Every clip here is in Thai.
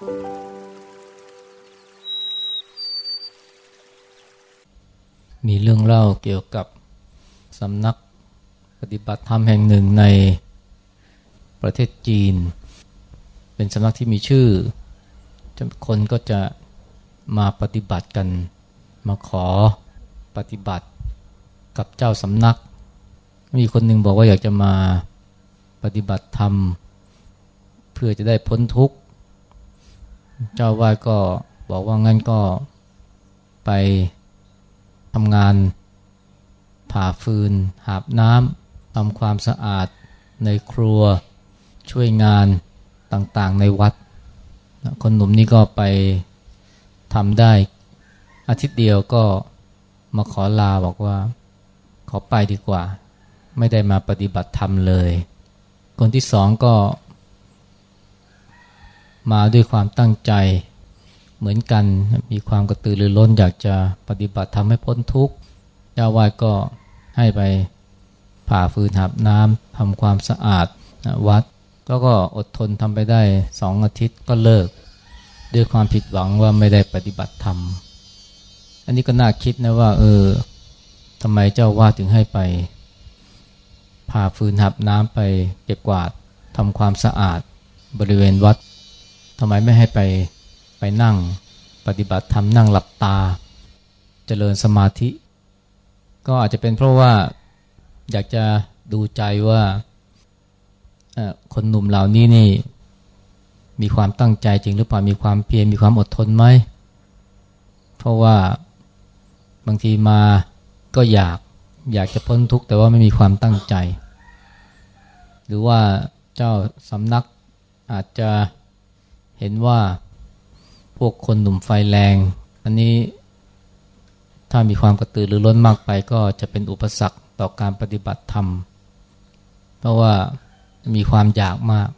มีเรื่องเล่าเกี่ยวกับสำนักปฏิบัติธรรมแห่งหนึ่งในประเทศจีน เป็นสำนักที่มีชื่อ คนก็จะมาปฏิบัติกัน มาขอปฏิบัติกับเจ้าสำนัก มีคนหนึ่งบอกว่าอยากจะมาปฏิบัติธรรม เพื่อจะได้พ้นทุกข์ เจ้าวาดก็บอกว่างั้นก็ไปทำงานผ่าฟืน หาบน้ำทำความสะอาดในครัวช่วยงานต่างๆในวัด คนหนุ่มนี่ก็ไปทำได้อาทิตย์เดียวก็มาขอลาบอกว่า ขอไปดีกว่า ไม่ได้มาปฏิบัติธรรมเลย คนที่สองก็ มาด้วยความตั้งใจเหมือนกันมีความกระตือรือร้นอยากจะปฏิบัติทำให้พ้นทุกข์เจ้าวาดก็ให้ไปผ่าฟืนหับน้ำทำความสะอาดวัด แล้วก็อดทนทำไปได้สองอาทิตย์ก็เลิก ด้วยความผิดหวังว่าไม่ได้ปฏิบัติธรรม อันนี้ก็น่าคิดนะว่า เออทำไมเจ้าวาดถึงให้ไปผ่าฟืนหับน้ำไปเก็บกวาดทำความสะอาดบริเวณวัด ทำไมไม่ให้ไปไปนั่งปฏิบัติธรรมนั่งหลับตาจเจริญสมาธิ ก็อาจจะเป็นเพราะว่าอยากจะดูใจว่าคนหนุ่มเหล่านี้นี่มีความตั้งใจจริงหรือเปล่ามีความเพียรมีความอดทนไหม เพราะว่าบางทีมาก็อยากอยากจะพ้นทุกข์แต่ว่าไม่มีความตั้งใจ หรือว่าเจ้าสำนักอาจจะ เห็นว่าพวกคนหนุ่มไฟแรง อันนี้ถ้ามีความกระตือรือร้นมากไปก็จะเป็นอุปสรรคต่อการปฏิบัติธรรม เพราะว่ามีความอยากมาก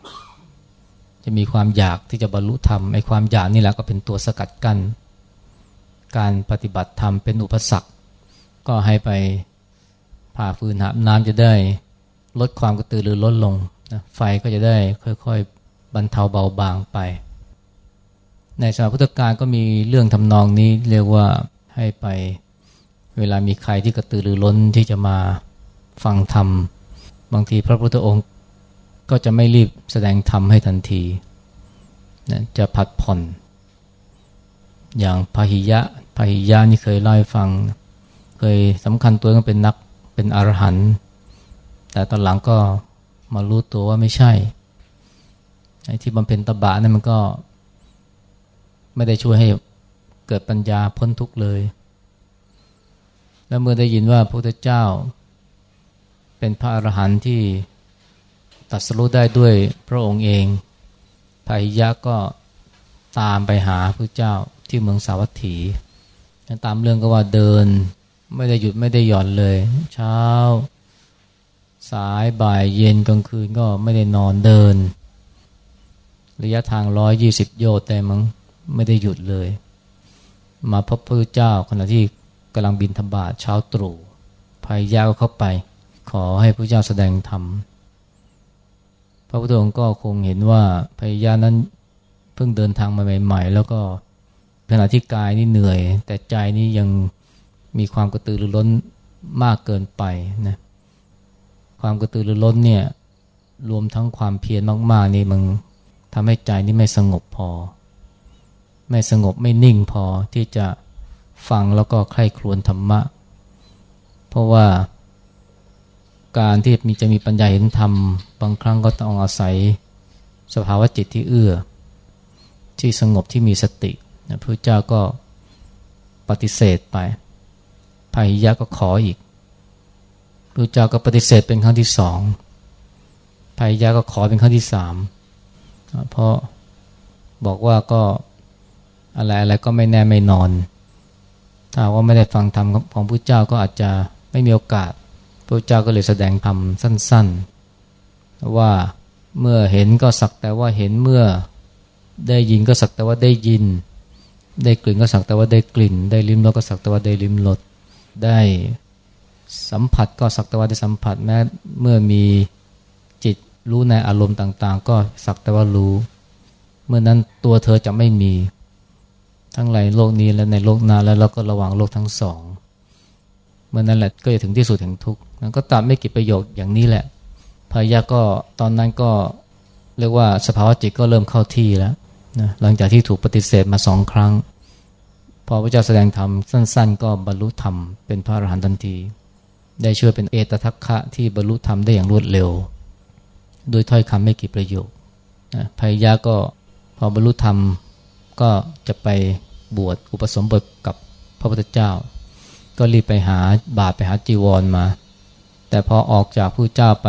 จะมีความอยากที่จะบรรลุธรรมไอ้ความอยากนี่แหละก็เป็นตัวสกัดกัน้นการปฏิบัติธรรมเป็นอุปสรรค ก็ให้ไปผ่าฟืนหาน้ำจะได้ลดความกระตือรือร้นลงนะไฟก็จะได้ค่อยๆบรรเทาเบาบางไป ในสมัยพุทธกาลก็มีเรื่องทำนองนี้เรียกว่าให้ไปเวลามีใครที่กระตือรือร้นที่จะมาฟังธรรม บางทีพระพุทธองค์ก็จะไม่รีบแสดงธรรมให้ทันทีนะจะพัดผ่อน อย่างพาหิยะพาหิยะนี่เคยเล่าให้ฟัง เคยสำคัญตัวก็เป็นนักเป็นอรหันต์แต่ตอนหลังก็มารู้ตัวว่าไม่ใช่ไอ้ที่บำเพ็ญตบะนั่นมันก็ ไม่ได้ช่วยให้เกิดปัญญาพ้นทุกข์เลย แล้วเมื่อได้ยินว่าพระพุทธเจ้า เป็นพระอรหันต์ที่ตัดสู้ได้ด้วยพระองค์เองพาหิยะก็ตามไปหาพระเจ้าที่เมืองสาวัตถี ตามเรื่องก็ว่าเดิน ไม่ได้หยุดไม่ได้หย่อนเลย เช้า สายบ่ายเย็นกลางคืนก็ไม่ได้นอนเดิน ระยะทางร้อยยี่สิบโยชน์แต่มั้ง ไม่ได้หยุดเลย มาพบพระเจ้าขณะที่กำลังบินธบาตเช้าตรู่ภัยยาก็เข้าไป ขอให้พระเจ้าแสดงธรรมพระพุทธองค์ก็คงเห็นว่าภัยยานั้นเพิ่งเดินทางมาใหม่ ๆ แล้วก็ขณะที่กายนี่เหนื่อย แต่ใจนี่ยังมีความกระตือรือร้นมากเกินไปนะความกระตือรือร้นเนี่ยรวมทั้งความเพียรมากๆนี่มันทำให้ใจนี่ไม่สงบพอ ไม่สงบไม่นิ่งพอที่จะฟังแล้วก็ใคร่ครวญธรรมะ เพราะว่าการที่มีจะมีปัญญาเห็นธรรม บางครั้งก็ต้องอาศัยสภาวะจิตที่เอื้อ ที่สงบที่มีสติพระเจ้าก็ปฏิเสธไปพาหิยะก็ขออีกพระเจ้าก็ปฏิเสธเป็นครั้งที่สองพาหิยะก็ขอเป็นครั้งที่สามเพราะบอกว่าก็ อะไรอะไรก็ไม่แน่ไม่นอน ถ้าว่าไม่ได้ฟังธรรมของพระเจ้าก็อาจจะไม่มีโอกาสพระเจ้าก็เลยแสดงธรรมสั้น ๆ ว่าเมื่อเห็นก็สักแต่ว่าเห็นเมื่อได้ยินก็สักแต่ว่าได้ยิน ได้กลิ่นก็สักแต่ว่าได้กลิ่น ได้ลิ้มรสก็สักแต่ว่าได้ลิ้มรสได้สัมผัสก็สักแต่ว่าได้สัมผัสแม้เมื่อมีจิตรู้ในอารมณ์ต่าง ๆ ก็สักแต่ว่ารู้ เมื่อนั้นตัวเธอจะไม่มี ทั้งในโลกนี้และในโลกหน้าแล้วเราก็ระวังโลกทั้งสองเมื่อนั้นแหละก็จะถึงที่สุดแห่งทุกข์นั้นก็ตัดไม่กี่ประโยคอย่างนี้แหละพายะก็ตอนนั้นก็เรียกว่าสภาวะจิตก็เริ่มเข้าที่แล้วนะหลังจากที่ถูกปฏิเสธมาสองครั้ง พอพระเจ้าแสดงธรรมสั้น ๆ ก็บรรลุธรรมเป็นพระอรหันต์ทันที ได้ช่วยเป็นเอตทัคคะที่บรรลุธรรมได้อย่างรวดเร็ว โดยถ้อยคำไม่กี่ประโยคนะพายะก็พอบรรลุธรรม ก็จะไปบวชอุปสมบทกับพระพุทธเจ้า ก็รีบไปหาบาทไปหาจีวรมา แต่พอออกจากผู้เจ้าไป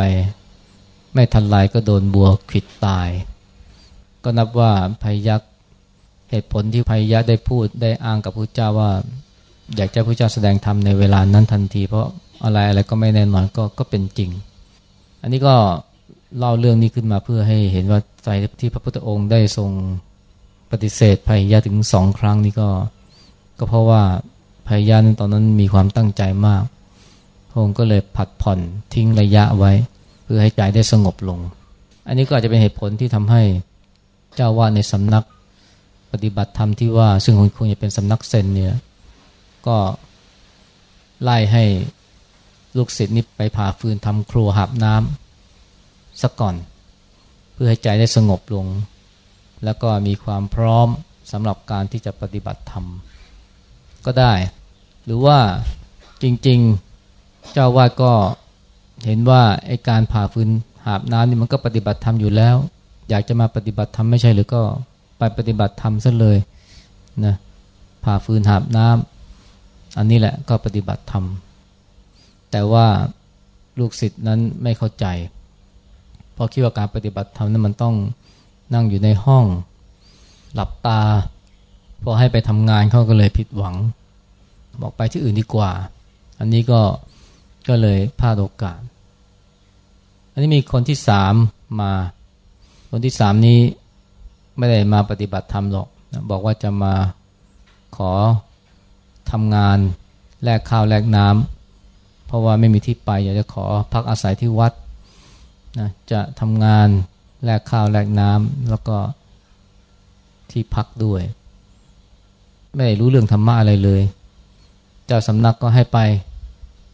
ไม่ทันไรก็โดนบัวขิดตาย ก็นับว่าพยักเหตุผลที่พยักได้พูดได้อ้างกับพระเจ้าว่า อยากจะพระเจ้าแสดงธรรมในเวลานั้นทันที เพราะอะไรอะไรก็ไม่แน่นอนก็ก็เป็นจริง อันนี้ก็เล่าเรื่องนี้ขึ้นมาเพื่อให้เห็นว่าใจที่พระพุทธองค์ได้ทรง ปฏิเสธพยาถึงสองครั้งนี้ก็ ก็เพราะว่าพยานั้นตอนนั้นมีความตั้งใจมากพระองค์ก็เลยผัดผ่อนทิ้งระยะไว้ เพื่อให้ใจได้สงบลง อันนี้ก็อาจจะเป็นเหตุผลที่ทำให้เจ้าวาดในสำนักปฏิบัติธรรมที่ว่า ซึ่งคงจะเป็นสำนักเซนเนี่ยก็ไล่ให้ลูกศิษย์นี่ไปผ่าฟืนทำครัวหับน้ำสักก่อน เพื่อให้ใจได้สงบลง แล้วก็มีความพร้อมสำหรับการที่จะปฏิบัติธรรม ก็ได้ หรือว่าจริงๆเจ้าวาดก็เห็นว่าไอการผ่าฟืนหาบน้ำนี่มันก็ปฏิบัติธรรมอยู่แล้ว อยากจะมาปฏิบัติธรรมไม่ใช่หรือก็ไปปฏิบัติธรรมซะเลยนะผ่าฟืนหาบน้ำอันนี้แหละก็ปฏิบัติธรรม แต่ว่าลูกศิษย์นั้นไม่เข้าใจ เพราะคิดว่าการปฏิบัติธรรมนั้นมันต้อง นั่งอยู่ในห้อง หลับตา พอให้ไปทำงานเขาก็เลยผิดหวัง บอกไปที่อื่นดีกว่า อันนี้ก็ก็เลยพลาดโอกาส อันนี้มีคนที่สามมา คนที่สามนี้ไม่ได้มาปฏิบัติธรรมหรอก บอกว่าจะมาขอทำงานแลกข้าวแลกน้ำเพราะว่าไม่มีที่ไปอยากจะขอพักอาศัยที่วัดนะจะทำงาน แลกข้าวแลกน้ำแล้วก็ที่พักด้วย ไม่รู้เรื่องธรรมะอะไรเลย เจ้าสำนักก็ให้ไป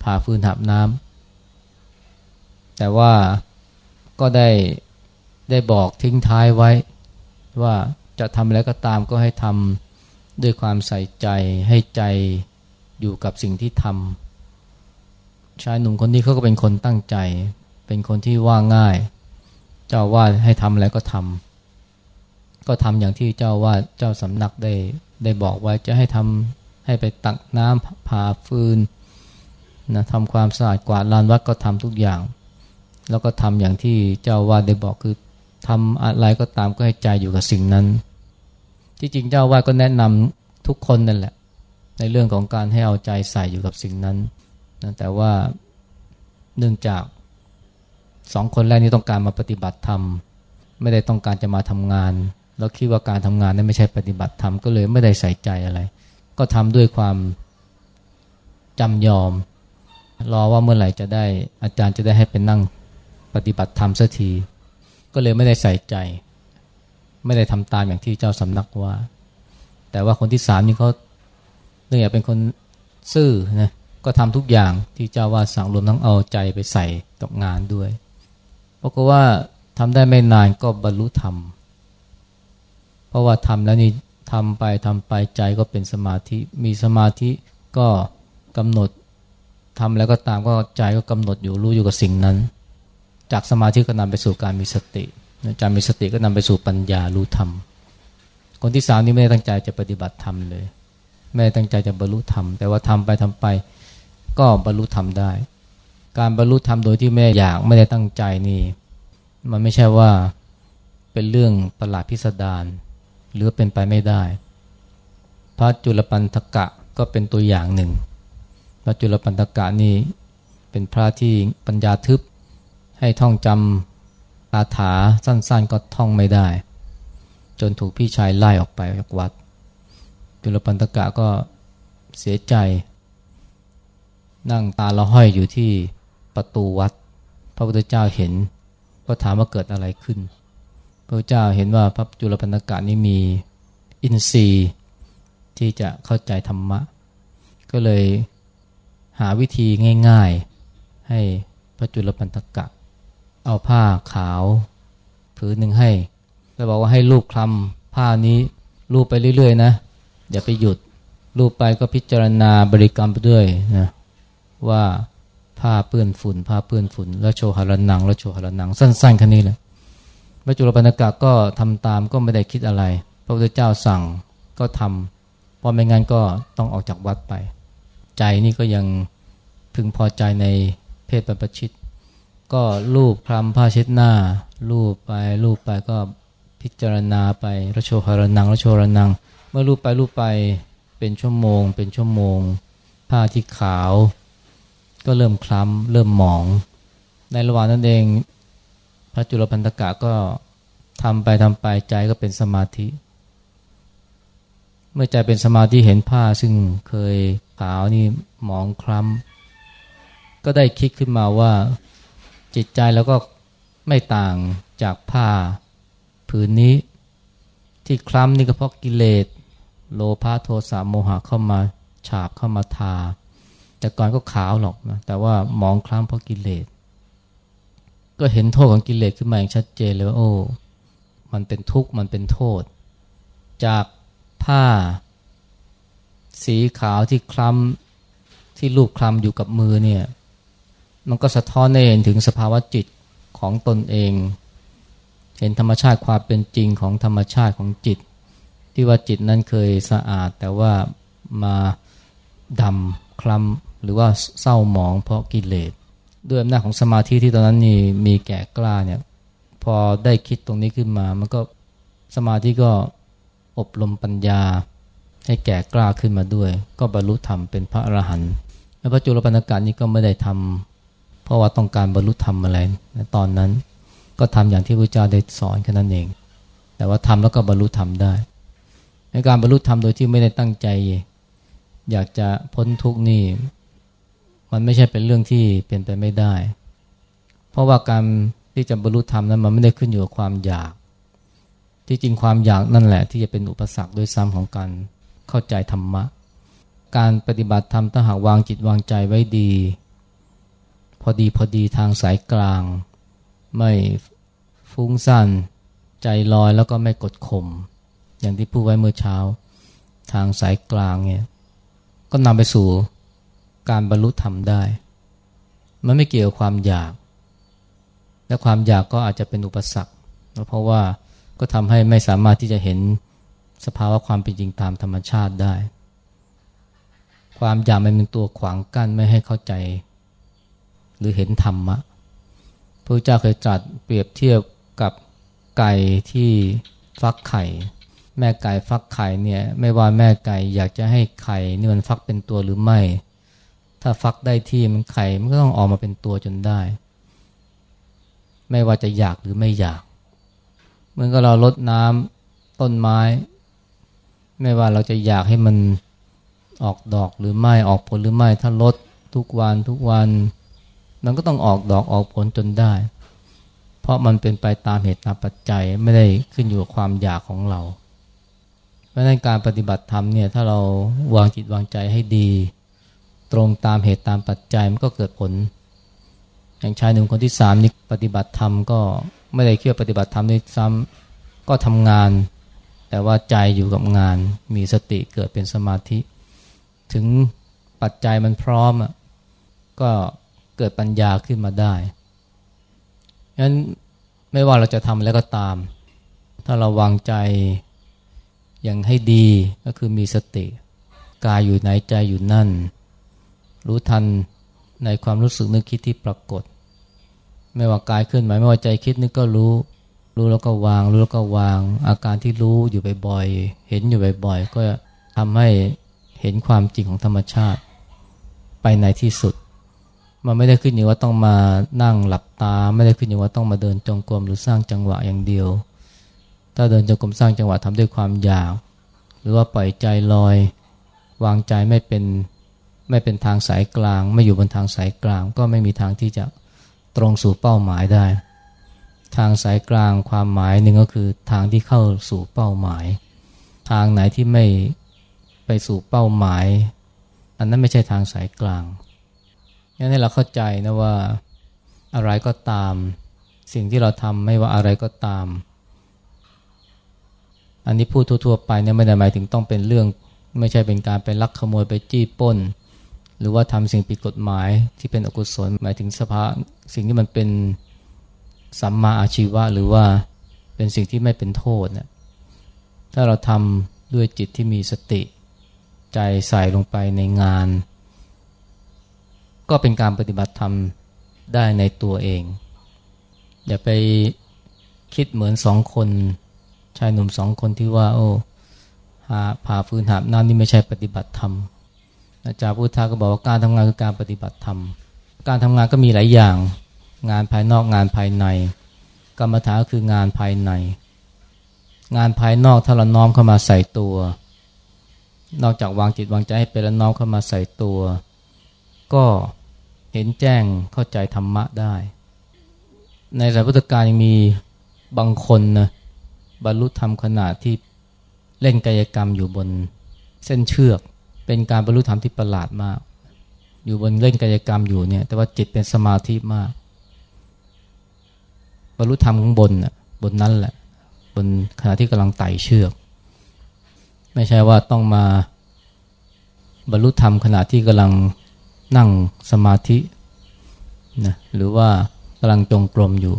ผ่าฟืนหับน้ำแต่ว่าก็ได้ได้บอกทิ้งท้ายไว้ ว่าจะทำอะไรก็ตามก็ให้ทำด้วยความใส่ใจให้ใจอยู่กับสิ่งที่ทำชายหนุ่มคนนี้เขาก็เป็นคนตั้งใจ เป็นคนที่ว่าง่าย เจ้าว่าให้ทำอะไรก็ทำก็ทำอย่างที่เจ้าว่าเจ้าสำนักได้ได้บอกไว้จะให้ทำให้ไปตักน้ำผ่าฟืนนะทำความสะอาดกวาดลานวัดก็ทำทุกอย่าง แล้วก็ทำอย่างที่เจ้าวาดได้บอกคือทำอะไรก็ตามก็ให้ใจอยู่กับสิ่งนั้น ที่จริงเจ้าวาดก็แนะนำทุกคนนั่นแหละ ในเรื่องของการให้เอาใจใส่อยู่กับสิ่งนั้นนะแต่ว่าเนื่องจาก สองคนแรกนี้ต้องการมาปฏิบัติธรรม ไม่ได้ต้องการจะมาทำงาน แล้วคิดว่าการทำงานนั้นไม่ใช่ปฏิบัติธรรมก็เลยไม่ได้ใส่ใจอะไร ก็ทำด้วยความจำยอม รอว่าเมื่อไหร่จะได้อาจารย์จะได้ให้เป็นนั่งปฏิบัติธรรมสักที ก็เลยไม่ได้ใส่ใจ ไม่ได้ทำตามอย่างที่เจ้าสำนักว่า แต่ว่าคนที่สามนี่เขาเนื่องจากเป็นคนซื่อนะก็ทำทุกอย่างที่เจ้าว่าสั่งรวมทั้งเอาใจไปใส่กับงานด้วย ราะว่าทำได้ไม่นานก็บรรลุธรรม เพราะว่าทำแล้วนี่ทำไปทำไปใจก็เป็นสมาธิ มีสมาธิก็กำหนดทำแล้วก็ตามก็ใจก็กำหนดอยู่รู้อยู่กับสิ่งนั้น จากสมาธิก็นำไปสู่การมีสติจากมีสติก็นำไปสู่ปัญญารู้ธรรม คนที่สามนี่ไม่ได้ตั้งใจจะปฏิบัติธรรมเลย ไม่ได้ตั้งใจจะบรรลุธรรม แต่ว่าทำไปทำไปก็บรรลุธรรมได้ การบรรลุธรรมโดยที่ไม่อยากไม่ได้ตั้งใจนี่ มันไม่ใช่ว่าเป็นเรื่องประหลาดพิสดารหรือเป็นไปไม่ได้ พระจุลปันธกะก็เป็นตัวอย่างหนึ่ง พระจุลปันธกะนี่เป็นพระที่ปัญญาทึบให้ท่องจำคาถาสั้นๆ ก็ท่องไม่ได้ จนถูกพี่ชายไล่ออกไปจากวัด จุลปันตกะก็เสียใจ นั่งตาละห้อยอยู่ที่ ประตูวัด พระพุทธเจ้าเห็น ก็ถามว่าเกิดอะไรขึ้น พระพุทธเจ้าเห็นว่าพระจุลปันกะนี้มีอินทรีย์ที่จะเข้าใจธรรมะ ก็เลยหาวิธีง่ายๆ ให้พระจุลปันกะ เอาผ้าขาวผืนหนึ่งให้ แล้วบอกว่าให้ลูบคลำผ้านี้ลูบไปเรื่อยๆนะอย่าไปหยุดลูบไปก็พิจารณาบริกรรมไปด้วยนะว่า ผ้าเปื้อนฝุ่นผ้าเปื้อนฝุ่น แล้วโชหารนัง แล้วโชหารนัง สั้นๆแค่นี้แหละพระจุลปันกะก็ทำตามก็ไม่ได้คิดอะไร พระพุทธเจ้าสั่งก็ทำพอไม่งั้นก็ต้องออกจากวัดไป ใจนี่ก็ยังพึงพอใจในเพศประชิต ก็ลูบคลำผ้าเช็ดหน้าลูบไปลูบไปก็พิจารณาไประโชหารนังระโชหารนัง เมื่อลูบไปลูบไปเป็นชั่วโมง เป็นชั่วโมง ผ้าที่ขาว ก็เริ่มคล้ำเริ่มหมอง ในระหว่างนั้นเอง พระจุลพันธกะก็ทำไปทำไปใจก็เป็นสมาธิ เมื่อใจเป็นสมาธิเห็นผ้าซึ่งเคยขาวนี่หมองคล้ำก็ได้คิดขึ้นมาว่าจิตใจแล้วก็ไม่ต่างจากผ้าผืนนี้ ที่คล้ำนี่ก็เพราะกิเลสโลภะโทสะโมหะเข้ามาฉาบเข้ามาทา แต่ก่อนก็ขาวหรอกนะแต่ว่าหมองคล้ำเพราะกิเลส ก็เห็นโทษของกิเลสขึ้นมาอย่างชัดเจนเลยว่าโอ้มันเป็นทุกข์มันเป็นโทษ จากผ้า สีขาวที่คล้ำที่ลูบคล้ำอยู่กับมือเนี่ย มันก็สะท้อนให้เห็นถึงสภาวะจิตของตนเอง เห็นธรรมชาติความเป็นจริงของธรรมชาติของจิต ที่ว่าจิตนั้นเคยสะอาดแต่ว่ามา ดำคล้ำหรือว่าเศร้าหมองเพราะกิเลสด้วยอำนาจของสมาธิที่ตอนนั้นนี่มีแก่กล้าเนี่ยพอได้คิดตรงนี้ขึ้นมา มันก็สมาธิก็อบรมปัญญา ให้แก่กล้าขึ้นมาด้วย ก็บรรลุธรรมเป็นพระอรหันต์แล้วพระจุลปันกาศนี้ก็ไม่ได้ทำเพราะว่าต้องการบรรลุธรรมอะไรในตอนนั้นก็ทำอย่างที่พระเจ้าได้สอนแค่นั้นเอง แต่ว่าทำแล้วก็บรรลุธรรมได้ในการบรรลุธรรมโดยที่ไม่ได้ตั้งใจ อยากจะพ้นทุกข์นี่ มันไม่ใช่เป็นเรื่องที่เป็นไปไม่ได้ เพราะว่าการที่จะบรรลุธรรมนั้นมันไม่ได้ขึ้นอยู่กับความอยาก ที่จริงความอยากนั่นแหละ ที่จะเป็นอุปสรรคด้วยซ้ำของการเข้าใจธรรมะ การปฏิบัติธรรมถ้าหากวางจิตวางใจไว้ดี พอดีพอดีทางสายกลาง ไม่ฟุ้งซ่านใจลอยแล้วก็ไม่กดข่มอย่างที่พูดไว้เมื่อเช้า ทางสายกลางเนี่ย ก็นำไปสู่การบรรลุธรรมได้ มันไม่เกี่ยวกับความอยาก และความอยากก็อาจจะเป็นอุปสรรค เพราะว่าก็ทำให้ไม่สามารถที่จะเห็นสภาวะความเป็นจริงตามธรรมชาติได้ ความอยากมันเป็นตัวขวางกั้นไม่ให้เข้าใจ หรือเห็นธรรมะพระเจ้าเคยจัดเปรียบเทียบกับไก่ที่ฟักไข่ แม่ไก่ฟักไข่เนี่ยไม่ว่าแม่ไก่อยากจะให้ไข่นี่มันฟักเป็นตัวหรือไม่ ถ้าฟักได้ที่มันไข่มันก็ต้องออกมาเป็นตัวจนได้ ไม่ว่าจะอยากหรือไม่อยากเหมือนกับเราลดน้ำต้นไม้ ไม่ว่าเราจะอยากให้มันออกดอกหรือไม่ออกผลหรือไม่ถ้าลดทุกวันทุกวัน มันก็ต้องออกดอกออกผลจนได้ เพราะมันเป็นไปตามเหตุตามปัจจัยไม่ได้ขึ้นอยู่กับความอยากของเรา ราะนั้นการปฏิบัติธรรมเนี่ยถ้าเราวางจิตวางใจให้ดี ตรงตามเหตุตามปัจจัยมันก็เกิดผล อย่างชายหนุ่มคนที่สามนี่ปฏิบัติธรรมก็ไม่ได้เคี่ยวปฏิบัติธรรมด้วยซ้ำก็ทำงาน แต่ว่าใจอยู่กับงานมีสติเกิดเป็นสมาธิ ถึงปัจจัยมันพร้อมก็เกิดปัญญาขึ้นมาได้ฉะนั้นไม่ว่าเราจะทำแล้วก็ตาม ถ้าเราวางใจ อย่างให้ดีก็คือมีสติ กายอยู่ไหนใจอยู่นั่น รู้ทันในความรู้สึกนึกคิดที่ปรากฏ ไม่ว่ากายเคลื่อนไหวไม่ว่าใจคิดนึกก็รู้ รู้แล้วก็วาง รู้แล้วก็วาง อาการที่รู้อยู่บ่อยๆ เห็นอยู่บ่อยๆ ก็ทำให้เห็นความจริงของธรรมชาติ ไปในที่สุด มันไม่ได้ขึ้นอยู่ว่าต้องมานั่งหลับตา ไม่ได้ขึ้นอยู่ว่าต้องมาเดินจงกรมหรือสร้างจังหวะอย่างเดียว ถ้าเดินจงกรมสร้างจังหวะทำด้วยความอยาก หรือว่าปล่อยใจลอย วางใจไม่เป็นไม่เป็นทางสายกลาง ไม่อยู่บนทางสายกลาง ก็ไม่มีทางที่จะตรงสู่เป้าหมายได้ ทางสายกลางความหมายหนึ่งก็คือทางที่เข้าสู่เป้าหมาย ทางไหนที่ไม่ไปสู่เป้าหมาย อันนั้นไม่ใช่ทางสายกลางงั้นให้เราเข้าใจนะว่าอะไรก็ตาม สิ่งที่เราทำไม่ว่าอะไรก็ตาม อันนี้พูดทั่วๆไปเนี่ยไม่ได้หมายถึงต้องเป็นเรื่อง ไม่ใช่เป็นการไปลักขโมยไปจี้ป้น หรือว่าทำสิ่งผิดกฎหมายที่เป็นอกุศลหมายถึงสภาสิ่งที่มันเป็นสัมมาอาชีวะหรือว่าเป็นสิ่งที่ไม่เป็นโทษนะถ้าเราทำด้วยจิตที่มีสติใจใส่ลงไปในงาน ก็เป็นการปฏิบัติธรรมได้ในตัวเอง อย่าไปคิดเหมือนสองคน ชายหนุ่มสองคนที่ว่า โอ้หาผ่าฟืนหาบน้ำนี่ไม่ใช่ปฏิบัติธรรมอาจารย์พุทธาก็บอกว่าการทำงานคือการปฏิบัติธรรม การทำงานก็มีหลายอย่าง งานภายนอกงานภายใน กรรมฐานก็คืองานภายใน งานภายนอกถ้าเราน้อมเข้ามาใส่ตัว นอกจากวางจิตวางใจให้เป็นแล้วน้อมเข้ามาใส่ตัว ก็เห็นแจ้งเข้าใจธรรมะได้ ในสายพุทธการยังมีบางคนนะ บรรลุธรรมขณะที่เล่นกายกรรมอยู่บนเส้นเชือก เป็นการบรรลุธรรมที่ประหลาดมาก อยู่บนเล่นกายกรรมอยู่เนี่ย แต่ว่าจิตเป็นสมาธิมาก บรรลุธรรมข้างบนน่ะบนนั้นแหละ บนขณะที่กำลังไต่เชือก ไม่ใช่ว่าต้องมาบรรลุธรรมขณะที่กำลังนั่งสมาธินะหรือว่ากำลังจงกรมอยู่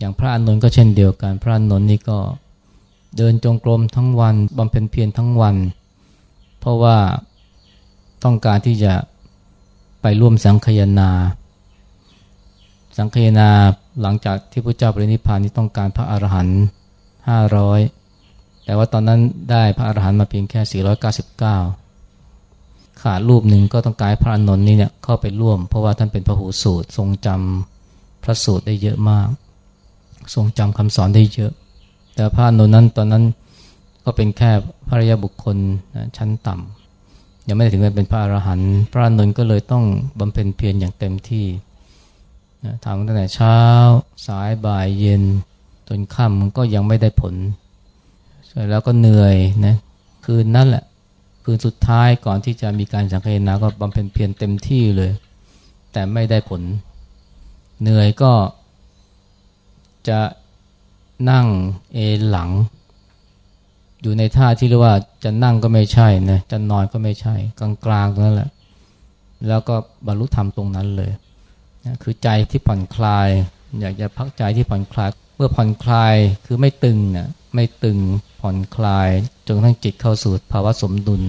อย่างพระอานนท์ก็เช่นเดียวกัน พระอานนท์นี่ก็เดินจงกรมทั้งวันบำเพ็ญเพียรทั้งวัน เพราะว่าต้องการที่จะไปร่วมสังคยนา สังคยนาหลังจากที่พระเจ้าปรินิพพานนี้ต้องการพระอรหันต์ห้าร้อยแต่ว่าตอนนั้นได้พระอรหันต์มาเพียงแค่ 499 ขาดรูปหนึ่งก็ต้องการพระอนนท์นี่เนี่ยเข้าไปร่วม เพราะว่าท่านเป็นพระหูสูตรทรงจำพระสูตรได้เยอะมาก ทรงจำคำสอนได้เยอะ แต่พระนนนั้นตอนนั้นก็เป็นแค่พระรยาบุคคลชั้นต่ำยังไม่ได้ถึงเป็นพระอรหันต์พระนนก็เลยต้องบำเพ็ญเพียรอย่างเต็มที่ทำตั้งแต่เช้า สายบ่ายเย็น จนค่ำก็ยังไม่ได้ผลแล้วก็เหนื่อยนะคืนนั่นแหละคืนสุดท้ายก่อนที่จะมีการสังเกตนาก็บำเพ็ญเพียรเต็มที่เลย แต่ไม่ได้ผล เหนื่อยก็ จะนั่งเอหลัง อยู่ในท่าที่เรียกว่าจะนั่งก็ไม่ใช่นะจะนอนก็ไม่ใช่ กลางๆตรงนั้นแหละ แล้วก็บรรลุธรรมตรงนั้นเลยนะคือใจที่ผ่อนคลาย อยากจะพักใจที่ผ่อนคลาย เมื่อผ่อนคลายคือไม่ตึงนะไม่ตึงผ่อนคลายจนทั้งจิตเข้าสู่ภาวะสมดุล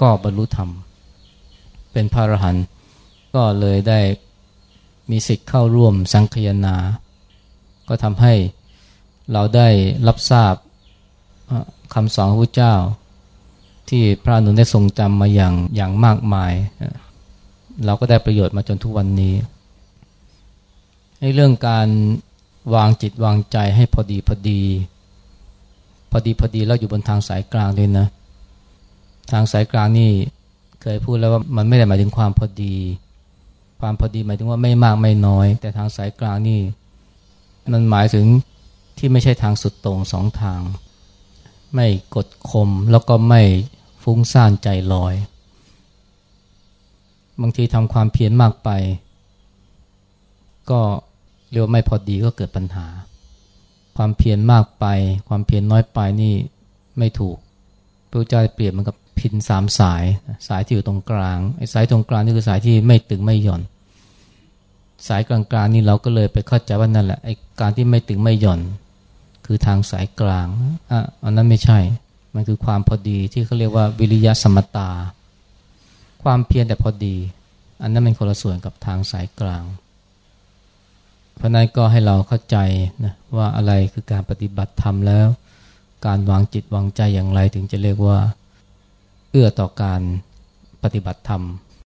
ก็บรรลุธรรม เป็นพระอรหันต์ก็เลยได้มีสิทธิ์เข้าร่วมสังคยนา ก็ทำให้เราได้รับทราบคำสอนพระพุทธเจ้า ที่พระอนุนได้ทรงจำมาอย่างอย่างมากมาย เราก็ได้ประโยชน์มาจนทุกวันนี้ในเรื่องการวางจิตวางใจให้พอดีพอดี พอดีพอดีแล้วอยู่บนทางสายกลางด้วยนะ ทางสายกลางนี่เคยพูดแล้วว่ามันไม่ได้หมายถึงความพอดี ความพอดีหมายถึงว่าไม่มากไม่น้อย แต่ทางสายกลางนี่ มันหมายถึงที่ไม่ใช่ทางสุดตรงสองทาง ไม่กดข่มแล้วก็ไม่ฟุ้งซ่านใจลอย บางทีทำความเพียรมากไป ก็เรียกไม่พอดีก็เกิดปัญหา ความเพียรมากไป ความเพียรน้อยไปนี่ไม่ถูกพระเจ้าเปรียบมันกับพินสามสายสายที่อยู่ตรงกลางไอ้สายตรงกลางนี่คือสายที่ไม่ตึงไม่หย่อน สายกลางๆนี่เราก็เลยไปเข้าใจว่านั่นแหละไอ้ การที่ไม่ตึงไม่หย่อน คือทางสายกลางอะอันนั้นไม่ใช่ มันคือความพอดีที่เขาเรียกว่าวิริยะสมตา ความเพียรแต่พอดี อันนั้นเป็นคนละส่วนกับทางสายกลาง เพราะนั้นก็ให้เราเข้าใจนะว่าอะไรคือการปฏิบัติธรรมแล้ว การวางจิตวางใจอย่างไรถึงจะเรียกว่าเอื้อต่อการปฏิบัติธรรม